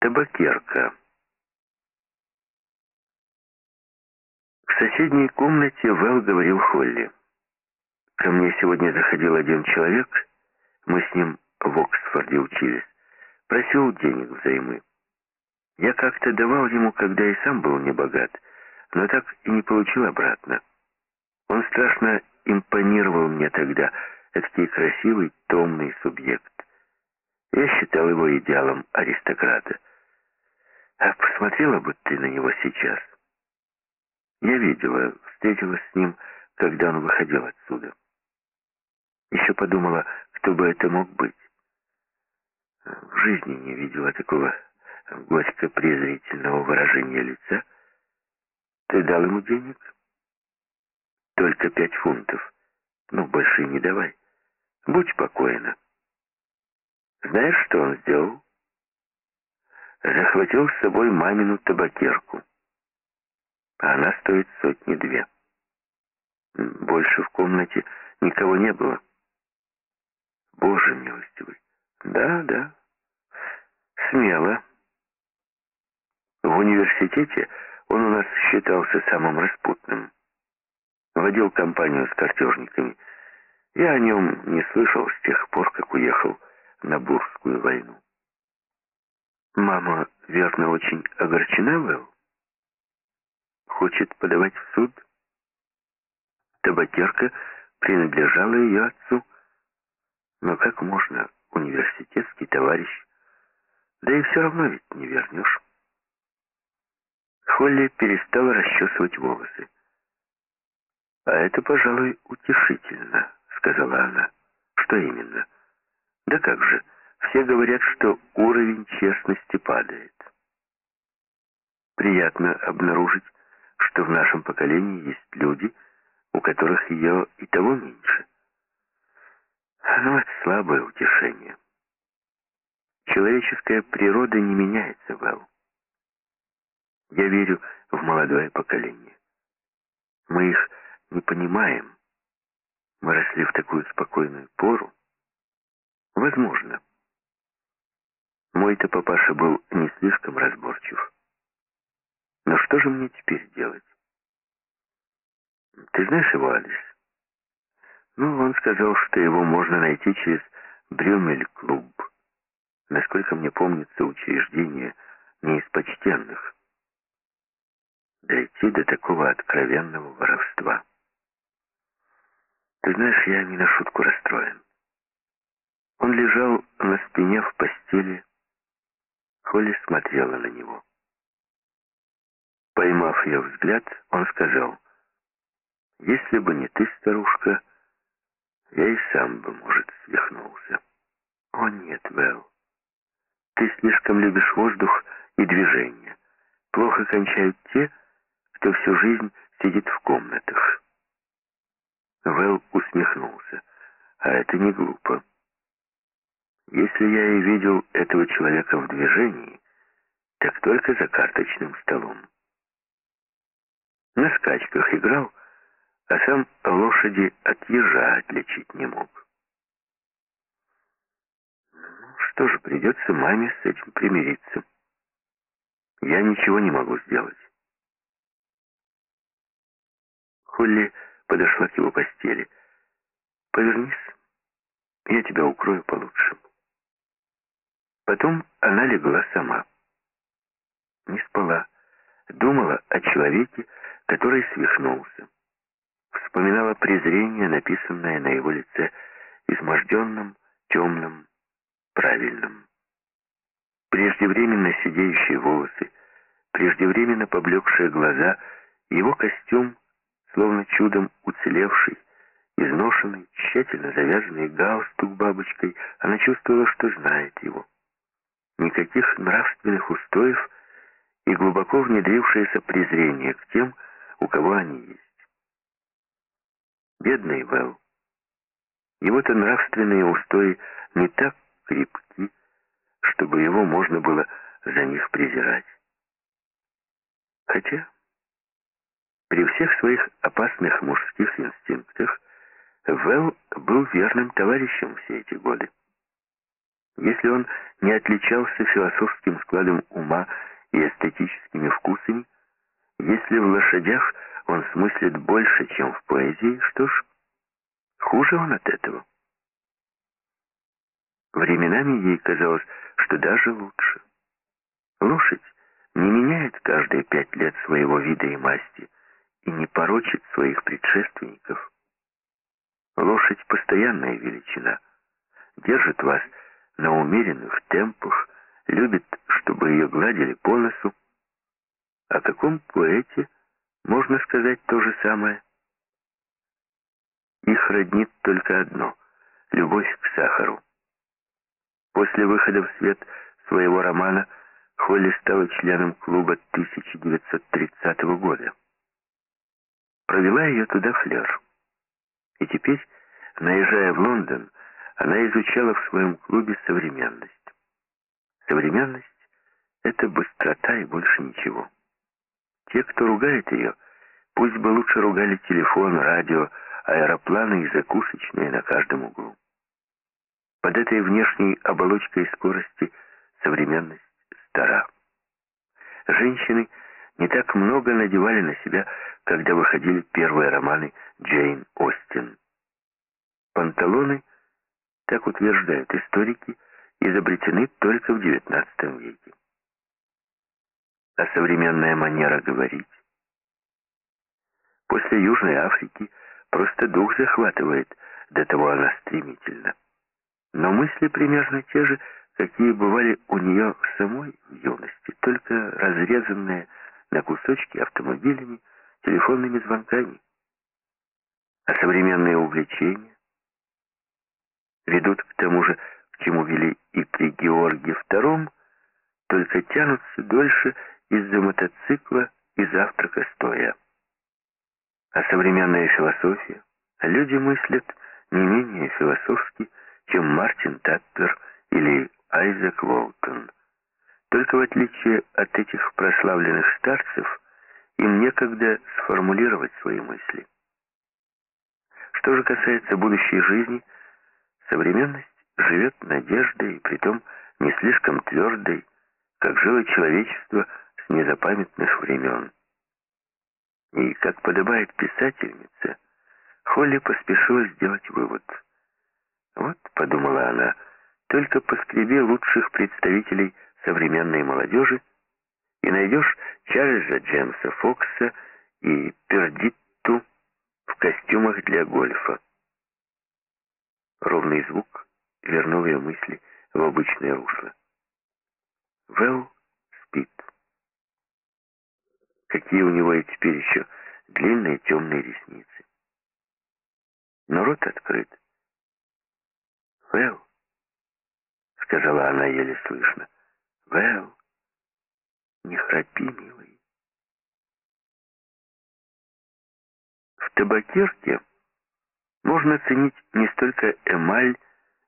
Табакерка. В соседней комнате Вэл говорил Холли. Ко мне сегодня заходил один человек, мы с ним в Оксфорде учились, просил денег взаймы. Я как-то давал ему, когда и сам был не богат, но так и не получил обратно. Он страшно импонировал мне тогда, этакий красивый, томный субъект. Я считал его идеалом аристократа. А посмотрела бы ты на него сейчас. Я видела, встретилась с ним, когда он выходил отсюда. Еще подумала, кто бы это мог быть. В жизни не видела такого горько-презрительного выражения лица. Ты дал ему денег? Только пять фунтов. Ну, больше не давай. Будь покойна. Знаешь, что он сделал? Захватил с собой мамину табакерку. А она стоит сотни-две. Больше в комнате никого не было. Боже милостивый. Да, да. Смело. В университете он у нас считался самым распутным. Водил компанию с картежниками. Я о нем не слышал с тех пор, как уехал на Бурскую войну. Мама, верно, очень огорчена, Вэл? Хочет подавать в суд? Табакерка принадлежала ее отцу. Но как можно, университетский товарищ? Да и все равно ведь не вернешь. Холли перестала расчесывать волосы. «А это, пожалуй, утешительно», — сказала она. «Что именно?» «Да как же, все говорят, что уровень честности падает. Приятно обнаружить, что в нашем поколении есть люди, у которых ее и того меньше. Но слабое утешение. Человеческая природа не меняется, Вэл. Я верю в молодое поколение. Мы их не понимаем. Мы росли в такую спокойную пору. Возможно. Мой-то папаша был не слишком разборчив. Но что же мне теперь делать? Ты знаешь его адрес? Ну, он сказал, что его можно найти через Брюмель-клуб. Насколько мне помнится, учреждение не из почтенных. Дойти до такого откровенного воровства. Ты знаешь, я не на шутку расстроен. Он лежал на спине в постели, Холли смотрела на него. Поймав ее взгляд, он сказал, «Если бы не ты, старушка, я и сам бы, может, свихнулся». «О нет, Вэл, ты слишком любишь воздух и движение. Плохо кончают те, кто всю жизнь сидит в комнатах». Вэл усмехнулся. «А это не глупо. Если я и видел этого человека в движении, так только за карточным столом. На скачках играл, а сам лошади от ежа отличить не мог. Ну, что же, придется маме с этим примириться. Я ничего не могу сделать. Холли подошла к его постели. «Повернись, я тебя укрою получше». Потом она легла сама. Не спала, думала о человеке, который свихнулся. Вспоминала презрение, написанное на его лице, изможденном, темном, правильном. Преждевременно сидеющие волосы, преждевременно поблекшие глаза, его костюм, словно чудом уцелевший, изношенный, тщательно завязанный галстук бабочкой, она чувствовала, что знает его никаких нравственных устоев и глубоко внедрившееся презрение к тем, у кого они есть. Бедный Вэл. Его-то нравственные устои не так крепки, чтобы его можно было за них презирать. Хотя при всех своих опасных мужских инстинктах Вэл был верным товарищем все эти годы. Если он не отличался философским складом ума и эстетическими вкусами, если в лошадях он смыслит больше, чем в поэзии, что ж, хуже он от этого. Временами ей казалось, что даже лучше. Лошадь не меняет каждые пять лет своего вида и масти и не порочит своих предшественников. Лошадь — постоянная величина, держит вас на умеренных темпах, любит, чтобы ее гладили по носу. О каком поэте можно сказать то же самое? Их роднит только одно — любовь к сахару. После выхода в свет своего романа Холли стала членом клуба 1930 года. Провела ее туда Флер. И теперь, наезжая в Лондон, она изучала в своем клубе современность. Современность — это быстрота и больше ничего. Те, кто ругает ее, пусть бы лучше ругали телефон, радио, аэропланы и закусочные на каждом углу. Под этой внешней оболочкой скорости современность стара. Женщины не так много надевали на себя, когда выходили первые романы Джейн Остин. Панталоны, так утверждают историки, изобретены только в XIX веке. А современная манера говорить? После Южной Африки просто дух захватывает, до того она стремительна. Но мысли примерно те же, какие бывали у нее самой в юности, только разрезанные на кусочки автомобилями, телефонными звонками. А современные увлечения ведут к тому же, к чему вели и при Георге II, только тянутся дольше из-за мотоцикла и завтрака стоя. А современная философия, люди мыслят не менее философски, чем Мартин Таппер или Айзек Уолтон. Только в отличие от этих прославленных старцев, им некогда сформулировать свои мысли. Что же касается будущей жизни, современность живет надеждой, притом не слишком твердой, как жило человечество с незапамятных времен. И, как подобает писательнице, Холли поспешила сделать вывод – вот, подумала она, только поскреби лучших представителей современной молодежи и найдешь Чарльза Джеймса Фокса и Пердитту в костюмах для гольфа. Ровный звук вернул ее мысли в обычное русло. Вэл спит. Какие у него и теперь еще длинные темные ресницы. Но рот открыт. «Вэл», — сказала она еле слышно, — «Вэл, не храпи, милый». В табакерке можно ценить не столько эмаль,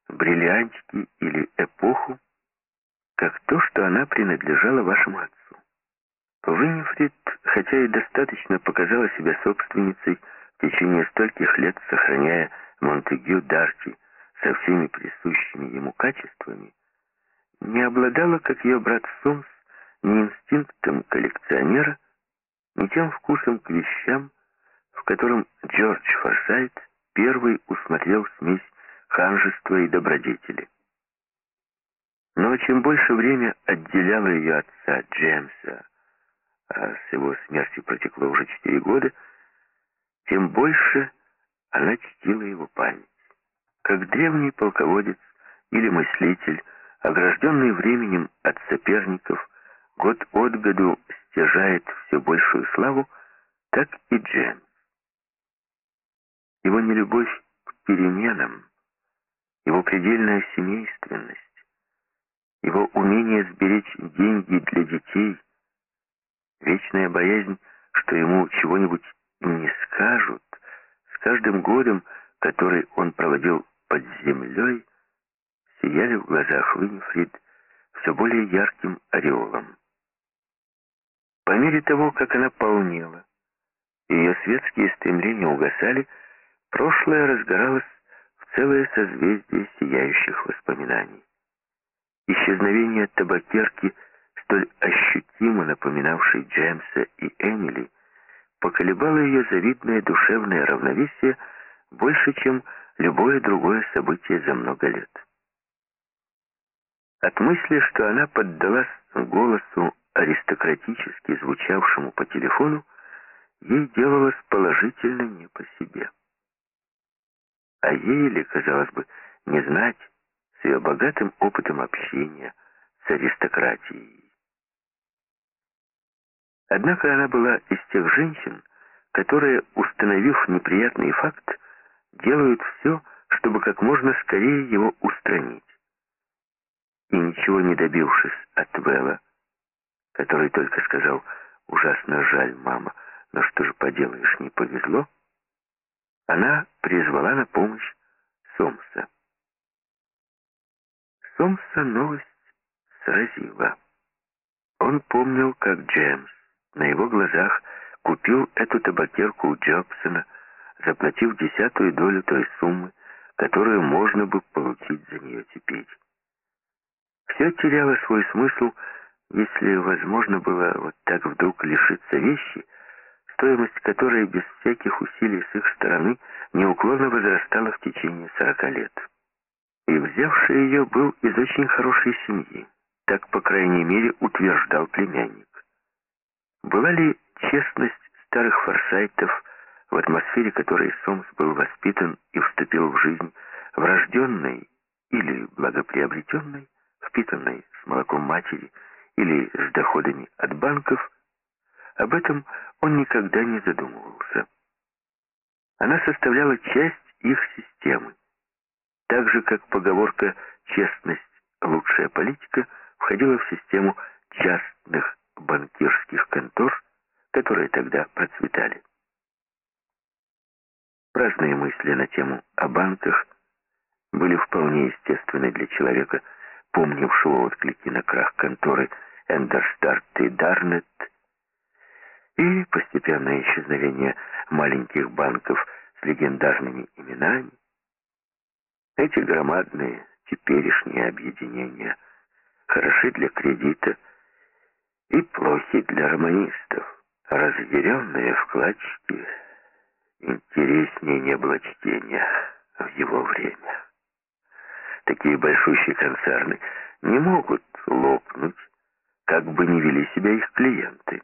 бриллиантики или эпоху, как то, что она принадлежала вашему отцу. Виннифрид, хотя и достаточно показала себя собственницей в течение стольких лет, сохраняя Монтегю Дарти со всеми присущими ему качествами, не обладала, как ее брат Сомс, ни инстинктом коллекционера, ни тем вкусом к вещам, в котором Джордж Форсайт первый усмотрел смесь ханжества и добродетели. Но чем больше время отделяло ее отца Джеймса, а с его смертью протекло уже четыре года, тем больше она чтила его память как древний полководец или мыслитель, огражденный временем от соперников, год от году стяжает все большую славу, так и Джеймс. Его нелюбовь к переменам, его предельная семейственность, его умение сберечь деньги для детей, вечная боязнь, что ему чего-нибудь не скажут, с каждым годом, который он проводил под землей сияли в глазах Винифрид все более ярким ореолом. По мере того, как она полнела, ее светские стремления угасали, прошлое разгоралось в целое созвездие сияющих воспоминаний. исчезновение табакерки, столь ощутимо напоминавшей Джеймса и Эмили, поколебало ее завидное душевное равновесие больше, чем любое другое событие за много лет. От мысли, что она поддалась голосу, аристократически звучавшему по телефону, ей делалось положительно не по себе. А ей ли, казалось бы, не знать с ее богатым опытом общения с аристократией. Однако она была из тех женщин, которые, установив неприятный факт, делают все, чтобы как можно скорее его устранить и ничего не добившись от Вэлла, который только сказал «Ужасно жаль, мама, но что же поделаешь, не повезло», она призвала на помощь Сомса. Сомса новость сразила. Он помнил, как Джеймс на его глазах купил эту табакерку у Джобсона, заплатив десятую долю той суммы, которую можно бы получить за нее теперь. Все теряло свой смысл, если возможно было вот так вдруг лишиться вещи, стоимость которой без всяких усилий с их стороны неуклонно возрастала в течение сорока лет. И взявший ее был из очень хорошей семьи, так, по крайней мере, утверждал племянник. Была ли честность старых форсайтов, в атмосфере которой Сомс был воспитан и вступил в жизнь, врожденной или благоприобретенной, впитанной с молоком матери или с доходами от банков, об этом он никогда не задумывался. Она составляла часть их системы, так же, как поговорка «честность – лучшая политика» входила в систему частных банкирских контор, которые тогда процветали. Разные мысли на тему о банках были вполне естественны для человека, помнившего отклики на крах конторы Эндерстарт и Дарнет, и постепенное исчезновение маленьких банков с легендарными именами. Эти громадные теперешние объединения хороши для кредита и плохи для романистов. Разъяренные вкладчики интереснее не было чтения в его время. Такие большущие концерны не могут лопнуть, как бы ни вели себя их клиенты.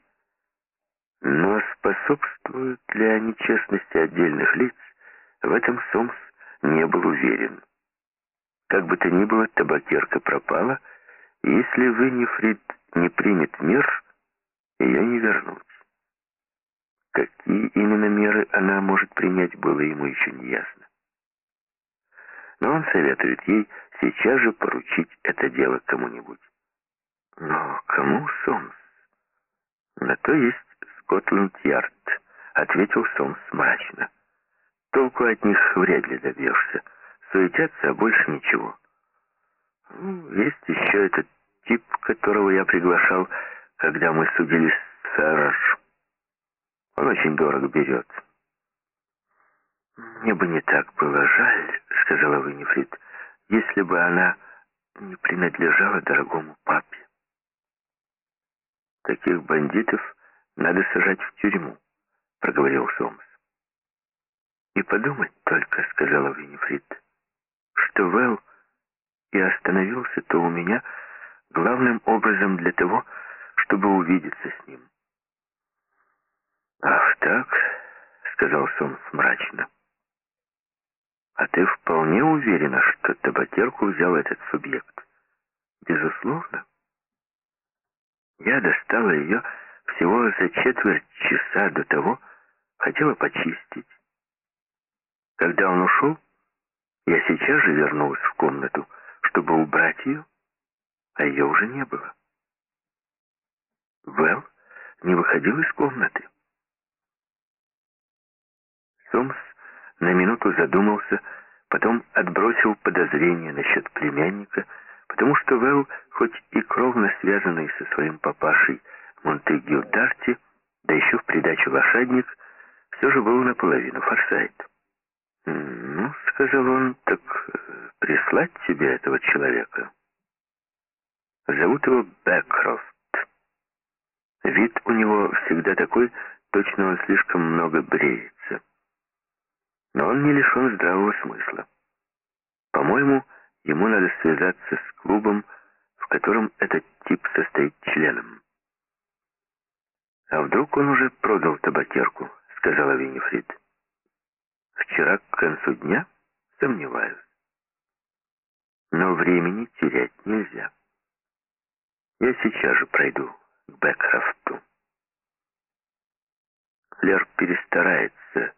Но способствуют ли они честности отдельных лиц, в этом Сомс не был уверен. Как бы то ни было, табакерка пропала, если Виннифрид не примет мер, ее не вернуть. Какие именно меры она может принять, было ему еще не ясно но он советует ей сейчас же поручить это дело кому-нибудь. Но кому Сомс? На то есть Скотланд-Ярд, ответил Сомс мрачно. Толку от них вряд ли добьешься. Суетятся, а больше ничего. Ну, есть еще этот тип, которого я приглашал, когда мы судились с Ферраж. Он очень дорого берет. «Мне бы не так было жаль», — сказала Виннифрид, «если бы она не принадлежала дорогому папе». «Таких бандитов надо сажать в тюрьму», — проговорил Сомс. «И подумать только», — сказала Виннифрид, «что Вэл и остановился-то у меня главным образом для того, чтобы увидеться с ним». «Ах так», — сказал Сомс мрачно. А ты вполне уверена, что табакерку взял этот субъект? Безусловно. Я достала ее всего за четверть часа до того, хотела почистить. Когда он ушел, я сейчас же вернулась в комнату, чтобы убрать ее, а ее уже не было. Вэл не выходил из комнаты. Сомс на минуту задумался, потом отбросил подозрения насчет племянника, потому что Вэл, хоть и кровно связанный со своим папашей Монтегю Дарти, да еще в придачу лошадник, все же был наполовину форсайт. «Ну, — сказал он, — так э, прислать тебе этого человека?» Зовут его Бэкрофт. Вид у него всегда такой, точно он слишком много бреется. Но он не лишен здравого смысла. По-моему, ему надо связаться с клубом, в котором этот тип состоит членом. «А вдруг он уже продал табакерку?» — сказала Виннифрид. «Вчера к концу дня сомневаюсь. Но времени терять нельзя. Я сейчас же пройду к Бекхрафту». Флер перестарается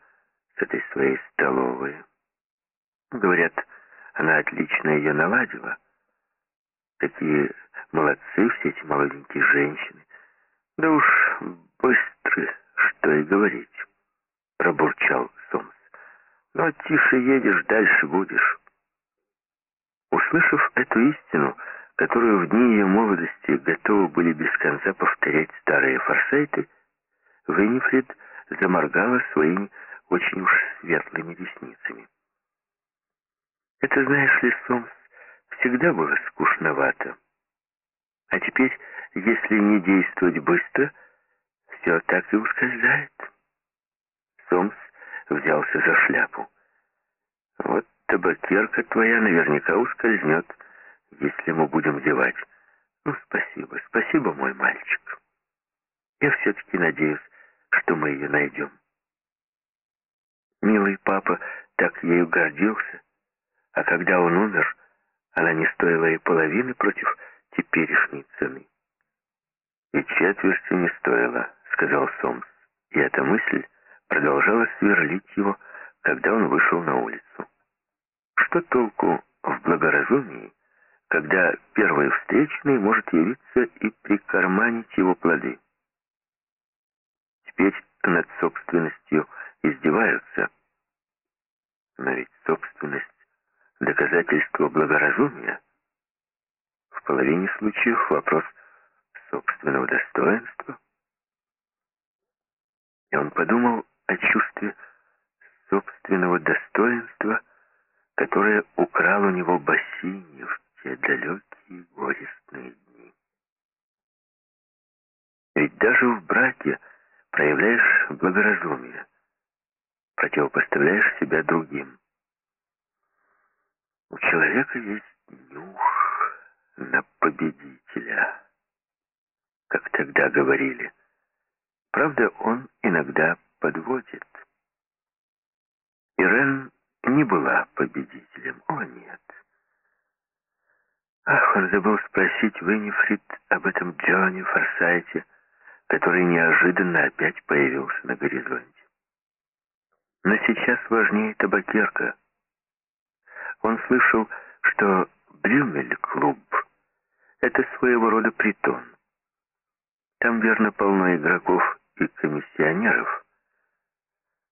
с этой своей столовой. Говорят, она отлично ее наладила. Такие молодцы все эти молоденькие женщины. Да уж быстры, что и говорить, пробурчал Сомс. Но тише едешь, дальше будешь. Услышав эту истину, которую в дни ее молодости готовы были без конца повторять старые форсайты, Виннифрид заморгала своими очень уж светлыми ресницами. Это, знаешь ли, Сомс, всегда было скучновато. А теперь, если не действовать быстро, все так и ускользает. Сомс взялся за шляпу. Вот табакерка твоя наверняка ускользнет, если мы будем зевать. Ну, спасибо, спасибо, мой мальчик. Я все-таки надеюсь, что мы ее найдем. Милый папа так ею гордился, а когда он умер, она не стоила и половины против теперешней цены. «И четверти не стоила», — сказал Сомс, и эта мысль продолжала сверлить его, когда он вышел на улицу. Что толку в благоразумии, когда первый встречный может явиться и прикарманить его плоды? Теперь над собственностью издеваются. Но ведь собственность — доказательство благоразумия. В половине случаев вопрос собственного достоинства. И он подумал о чувстве собственного достоинства, которое украл у него Бассини в те далекие горестные дни. Ведь даже в браке проявляешь благоразумие, противопоставляешь себя другим. У человека есть нюх на победителя, как тогда говорили. Правда, он иногда подводит. Ирен не была победителем, о нет. Ах, он забыл спросить Виннифрид об этом Джонни Форсайте, который неожиданно опять появился на горизонте. Но сейчас важнее табакерка. Он слышал, что Брюмель-клуб — это своего рода притон. Там, верно, полно игроков и комиссионеров.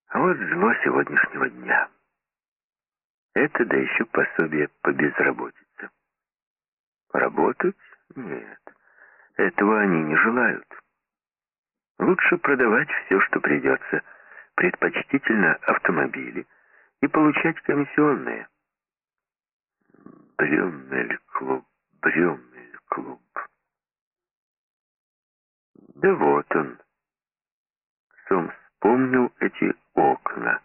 А вот зло сегодняшнего дня. Это да еще пособие по безработице. Работать? Нет. Этого они не желают. Лучше продавать все, что придется, предпочтительно автомобили, и получать комиссионные. Брюмель-клуб, Брюмель-клуб. Да вот он. Сом вспомнил эти окна.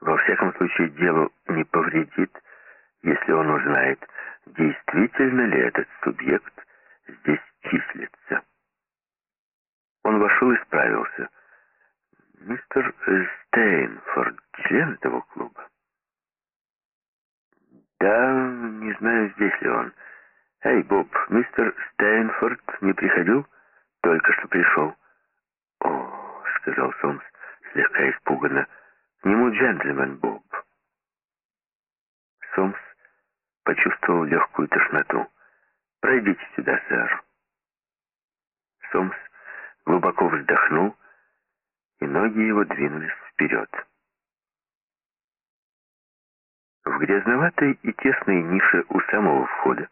Во всяком случае, делу не повредит, если он узнает, действительно ли этот субъект здесь числится. Он вошел и справился. «Мистер Стейнфорд, член этого клуба?» «Да, не знаю, здесь ли он. Эй, Боб, мистер Стейнфорд не приходил? Только что пришел». «О», — сказал Сомс, слегка испуганно, — «к нему джентльмен, Боб». Сомс почувствовал легкую тошноту. «Пройдите сюда, сэр». Сомс глубоко вздохнул, и ноги его двинулись вперед. В грязноватой и тесной нише у самого входа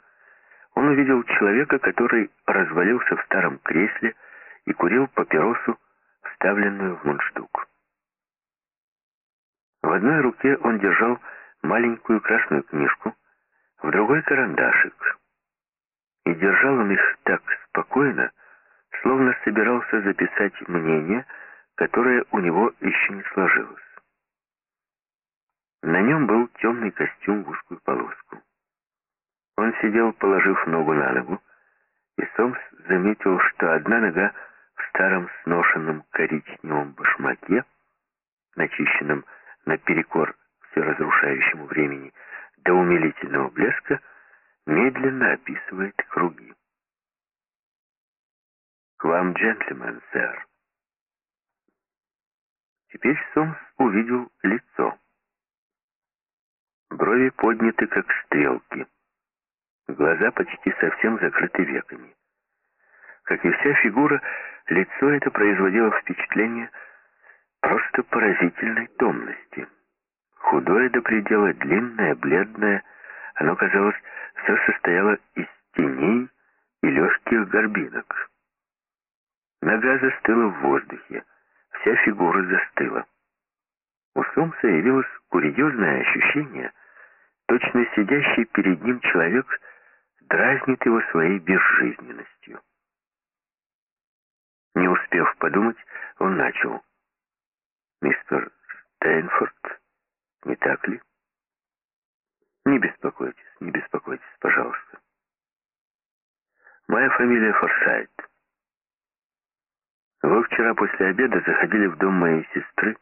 он увидел человека, который развалился в старом кресле и курил папиросу, вставленную в мундштук. В одной руке он держал маленькую красную книжку, в другой — карандашик. И держал он их так спокойно, словно собирался записать мнение, которое у него еще не сложилось. На нем был темный костюм в узкую полоску. Он сидел, положив ногу на ногу, и Сомс заметил, что одна нога в старом сношенном коричневом башмаке, начищенном наперекор все разрушающему времени до умилительного блеска, медленно описывает круги. «К вам, джентльмен, сэр». Теперь Сомс увидел лицо. Брови подняты, как стрелки. Глаза почти совсем закрыты веками. Как и вся фигура, лицо это производило впечатление просто поразительной томности. Худое до предела, длинное, бледное, оно, казалось, все состояло из теней и легких горбинок. Нога застыла в воздухе, вся фигура застыла. У Сомса явилось курьезное ощущение, точно сидящий перед ним человек дразнит его своей безжизненностью. Не успев подумать, он начал. «Мистер Стэнфорд, не так ли?» «Не беспокойтесь, не беспокойтесь, пожалуйста. Моя фамилия Форсайт. Вы вчера после обеда заходили в дом моей сестры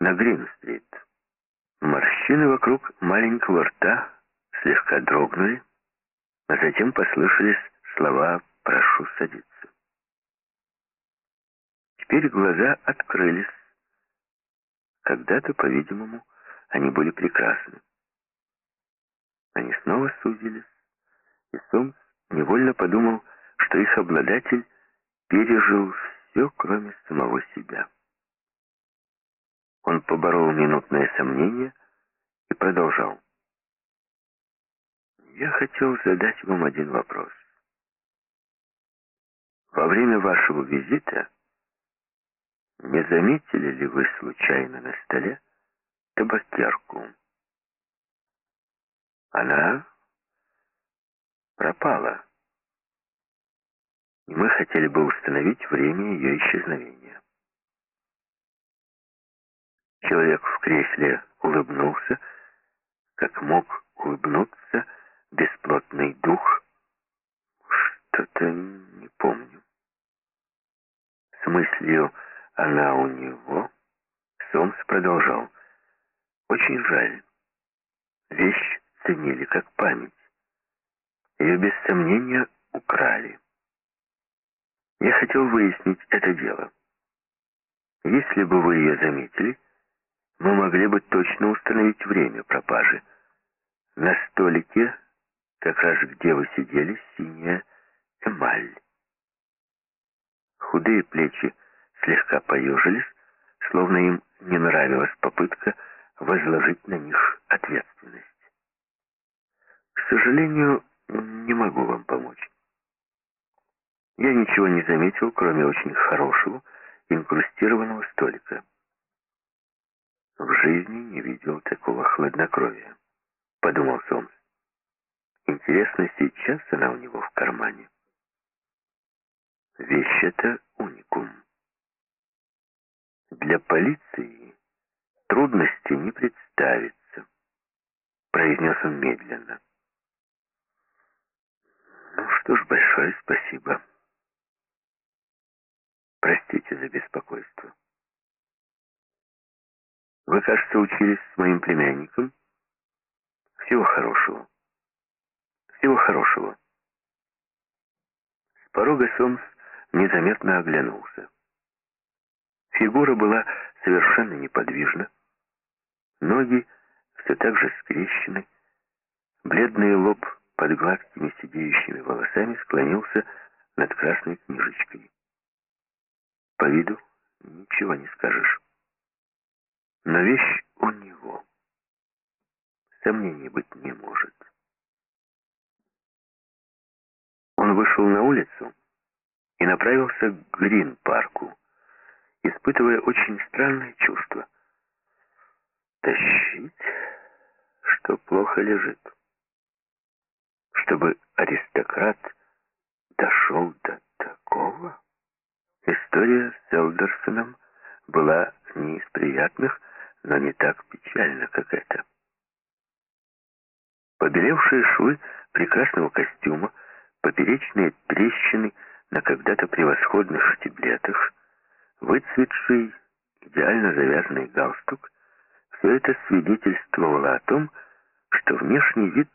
на Грин-стрит. Морщины вокруг маленького рта слегка дрогнули, а затем послышались слова «прошу садиться». Теперь глаза открылись. Когда-то, по-видимому, они были прекрасны. Они снова сузились, и Сомс невольно подумал, что их обладатель пережил все, кроме самого себя. Он поборол минутное сомнение и продолжал. «Я хотел задать вам один вопрос. Во время вашего визита не заметили ли вы случайно на столе табакерку? Она пропала, мы хотели бы установить время ее исчезновения. Человек в кресле улыбнулся, как мог улыбнуться бесплотный дух. Что-то не помню. С мыслью «она у него» Сомс продолжал. «Очень жаль. Вещь ценили как память. Ее без сомнения украли. Я хотел выяснить это дело. Если бы вы ее заметили, мы могли бы точно установить время пропажи. На столике, как раз где вы сидели, синяя эмаль. Худые плечи слегка поежились, словно им не нравилась попытка возложить на них ответственность. К сожалению, не могу вам помочь. Я ничего не заметил, кроме очень хорошего инкрустированного столика. В жизни не видел такого хладнокровия, подумал Сомс. Интересно, сейчас она у него в кармане. Вещь это уникум. Для полиции трудности не представится, произнес он медленно. Что ж, большое спасибо. Простите за беспокойство. Вы, кажется, учились с моим племянником. Всего хорошего. Всего хорошего. С порога Сомс незаметно оглянулся. Фигура была совершенно неподвижна. Ноги все так же скрещены. Бледный лоб под гладкими сидеющими волосами склонился над красной книжечкой. По виду ничего не скажешь. Но вещь у него. Сомнений быть не может. Он вышел на улицу и направился к Грин-парку, испытывая очень странное чувство. Тащить, что плохо лежит. Чтобы аристократ дошел до такого? История с Элдерсоном была не из приятных, но не так печальна, как эта. Побелевшие швы прекрасного костюма, поперечные трещины на когда-то превосходных штиблетах, выцветший, идеально завязанный галстук — все это свидетельствовало о том, что внешний вид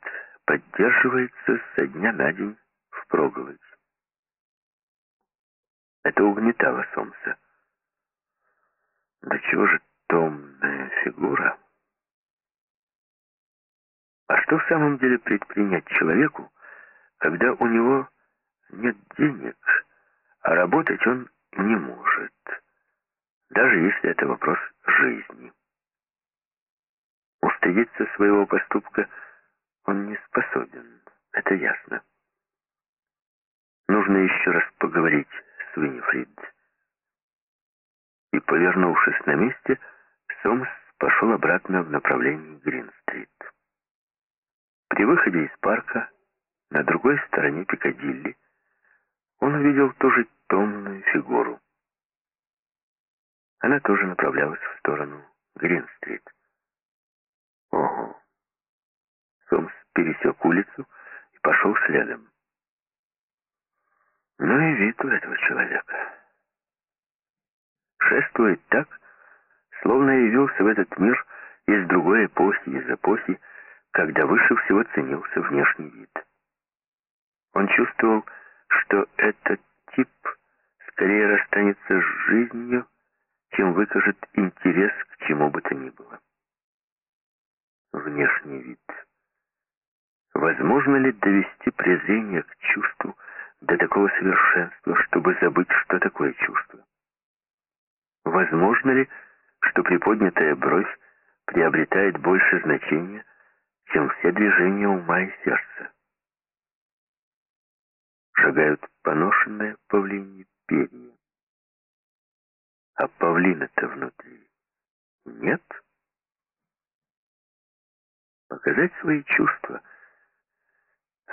поддерживается со дня на день впроголодь. Это угнетало Сомса. Да чего же томная фигура? А что в самом деле предпринять человеку, когда у него нет денег, а работать он не может, даже если это вопрос жизни? Устыдиться своего поступка он не способен, это ясно. Нужно еще раз поговорить с Виннифрид. И, повернувшись на месте, Сомс пошел обратно в направлении Грин-стрит. При выходе из парка, на другой стороне Пикадилли, он увидел тоже томную фигуру. Она тоже направлялась в сторону Грин-стрит. Сомс пересек улицу и пошел следом. Ну и вид у этого человека. Шествует так, словно явился в этот мир из другой эпохи, из эпохи, когда выше всего ценился внешний вид. Он чувствовал, что этот тип скорее расстанется с жизнью, чем выкажет интерес к чему бы то ни было. Внешний вид. Возможно ли довести презрение к чувству до такого совершенства, чтобы забыть, что такое чувство? Возможно ли, что приподнятая бровь приобретает больше значения, чем все движения ума и сердца? Шагают поношенные павлиньи перья. А павлина-то внутри нет? Показать свои чувства —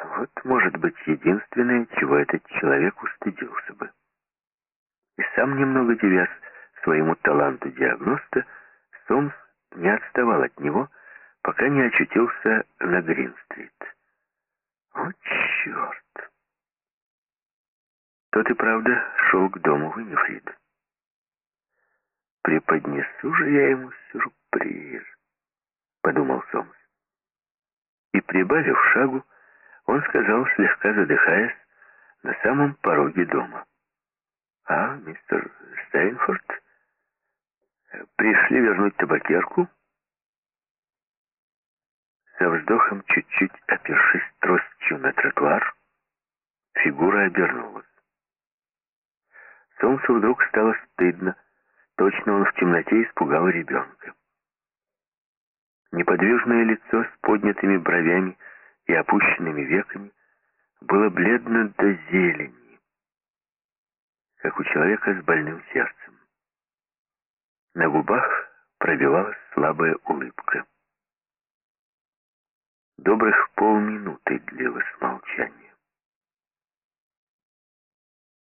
вот, может быть, единственное, чего этот человек устыдился бы. И сам немного девясь своему таланту диагноста, Сомс не отставал от него, пока не очутился на Грин-стрит. О, черт! Тот и правда шел к дому Виннифрид. «Преподнесу же я ему сюрприз», — подумал Сомс. И, прибавив шагу, он сказал, слегка задыхаясь, на самом пороге дома. «А, мистер Стейнфорд, пришли вернуть табакерку?» Со вздохом, чуть-чуть опершись тростью на тротуар, фигура обернулась. Солнцу вдруг стало стыдно. Точно он в темноте испугал ребенка. Неподвижное лицо с поднятыми бровями и опущенными веками было бледно до зелени, как у человека с больным сердцем. На губах пробивалась слабая улыбка. Добрых полминуты длилось молчание.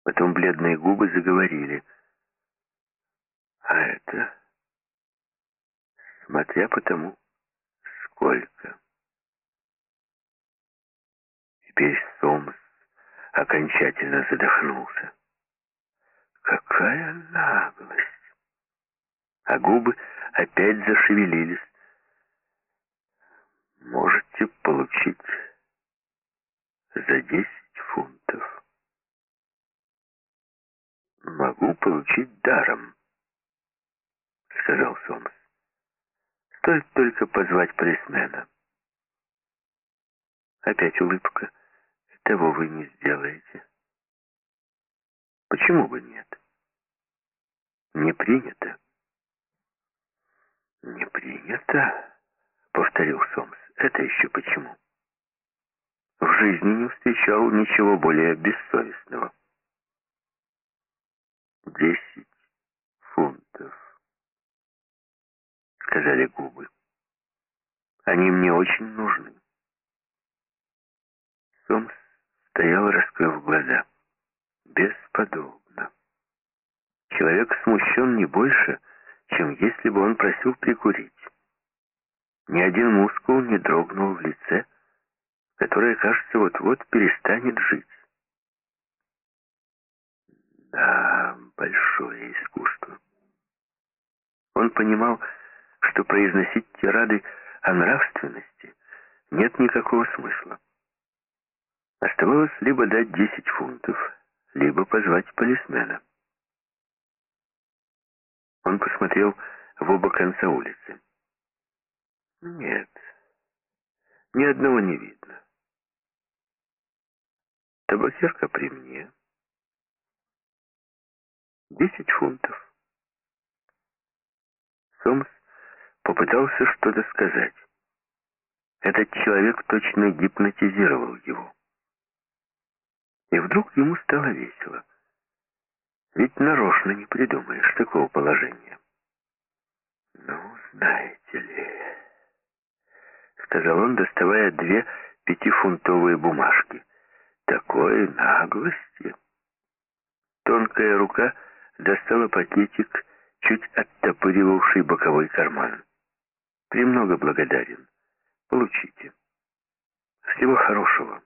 Потом бледные губы заговорили. А это, смотря по тому, сколько. Теперь Сомс окончательно задохнулся. Какая наглость! А губы опять зашевелились. Можете получить за десять фунтов. Могу получить даром, сказал Сомс. Стоит только позвать полисмена. Опять улыбка того вы не сделаете. Почему бы нет? Не принято. Не принято, повторил Сомс. Это еще почему? В жизни не встречал ничего более бессовестного. Десять фунтов, сказали губы. Они мне очень нужны. Сомс стоял, раскрыв глаза. бесподобно. Человек смущен не больше, чем если бы он просил прикурить. Ни один мускул не дрогнул в лице, которое, кажется, вот-вот перестанет жить. Да, большое искусство. Он понимал, что произносить тирады о нравственности нет никакого смысла. Оставалось либо дать 10 фунтов, либо позвать полисмена. Он посмотрел в оба конца улицы. Нет, ни одного не видно. Табакерка при мне. Десять фунтов. Сомс попытался что-то сказать. Этот человек точно гипнотизировал его. И вдруг ему стало весело. Ведь нарочно не придумаешь такого положения. «Ну, знаете ли...» — сказал он, доставая две пятифунтовые бумажки. «Такой наглости!» Тонкая рука достала пакетик, чуть оттопыривавший боковой карман. «Премного благодарен. Получите. Всего хорошего».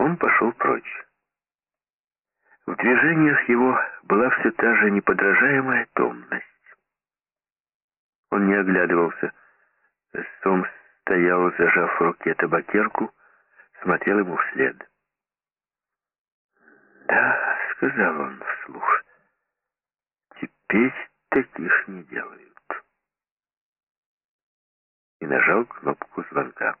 Он пошел прочь. В движениях его была все та же неподражаемая томность. Он не оглядывался. Сом стоял, зажав в руке табакерку, смотрел ему вслед. «Да», — сказал он вслух, — «теперь таких не делают». И нажал кнопку звонка.